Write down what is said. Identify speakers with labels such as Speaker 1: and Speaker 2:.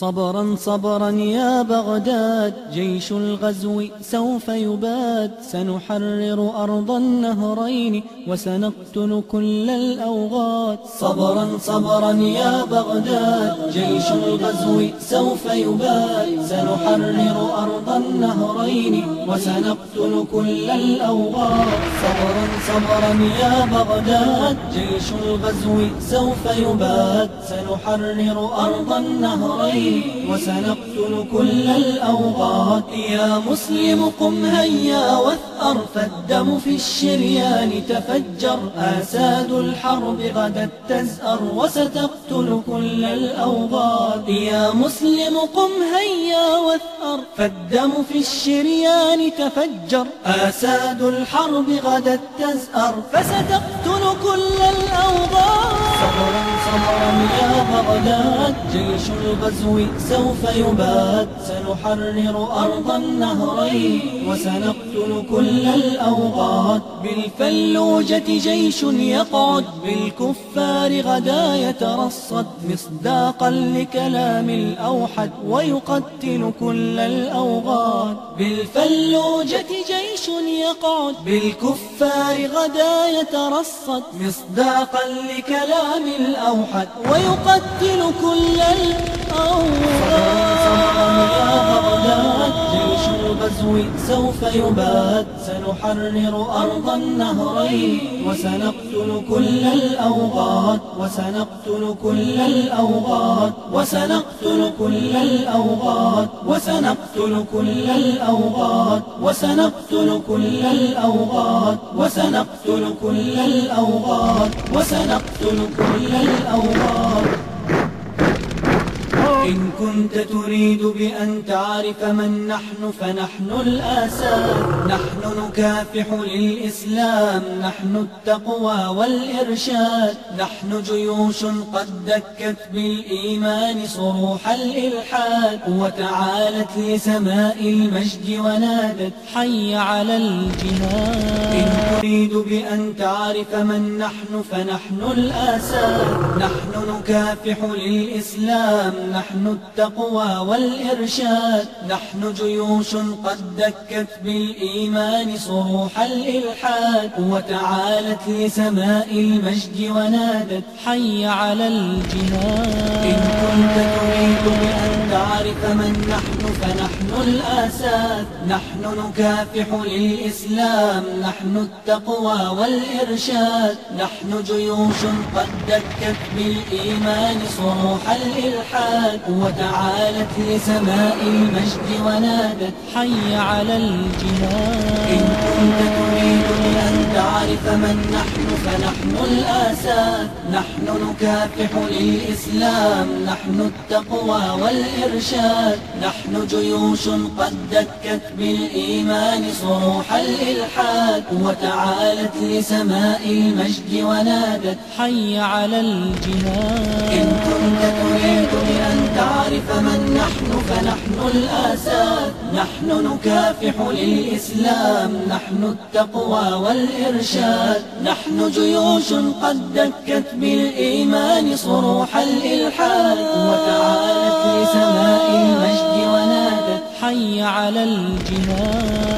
Speaker 1: صبرا صبرا يا بغداد جيش الغزو سوف يباد. سنحرر أرض النهرين وسنقتل كل الأوغاد. صبرا صبرا يا بغداد جيش الغزو سوف يباد. سنحرر أرض النهرين وسنقتل كل الأوغاد. صبرا صبرا يا بغداد جيش الغزو سوف يباد. سنحرر أرض النهرين وسنقتل كل الأوغاد يا مسلم قم هيا واثأر فالدم في الشريان تفجر. آساد الحرب غدا تزأر وستقتل كل الأوغاد يا مسلم قم هيا واثأر فالدم في الشريان تفجر. آساد الحرب غدا تزأر فستقتل كل الأوغاد صبرا صبرا يا بغداد جيش الغزو سوف يباد سنحرر أرض النهرين وسنقتل كل الأوغاد بالفلوجة جيش يقعد بالكفار غدا يترصد. مصداقا لكلام الأوحد ويقتل كل الأوغاد. بالفلوجة جيش يقعد بالكفار غدا يترصد. مصداقا لكلام الأوحد ويقتل كل الأوغاد الغزو سوف يباد سنحرر أرض النهرين وسنقتل كل الأوغاد وسنقتل كل الأوغاد وسنقتل كل الأوغاد وسنقتل كل الأوغاد وسنقتل كل الأوغاد وسنقتل كل الأوغاد وسنقتل كل الأوغاد إن كنت تريد بأن تعرف من نحن فنحن الآساد نحن نكافح للإسلام نحن التقوى والإرشاد. نحن جيوش قد دكت بالإيمان صروح الإلحاد. وتعالت لسماء المجد ونادت حي على الجهاد. إن تريد بأن تعرف من نحن فنحن الآساد نحن نكافح للإسلام نحن التقوى والإرشاد. نحن جيوش قد دكت بالإيمان صروح الإلحاد. وتعالت لسماء المجد ونادت حي على الجهاد إن كنت تريد بأن تعرف من نحن فنحن الآساد نحن نكافح للإسلام. نحن التقوى والإرشاد. نحن جيوش قد دكت بالإيمان صروح الإلحاد. وتعالت لسماء المجد ونادت حي على الجهاد. إن كنت تريد بأن تعرف من نحن فنحن الآساد نحن نكافح للإسلام. نحن التقوى والإرشاد. نحن جيوش قد دكت بالإيمان صروح الإلحاد. وتعالت لسماء المجد ونادت حي على الجهاد نحن فنحن الآساد نحن نكافح للإسلام نحن التقوى والإرشاد. نحن جيوش قد دكت بالإيمان صروح الإلحاد. وتعالت لسماء المجد ونادت حي على الجهاد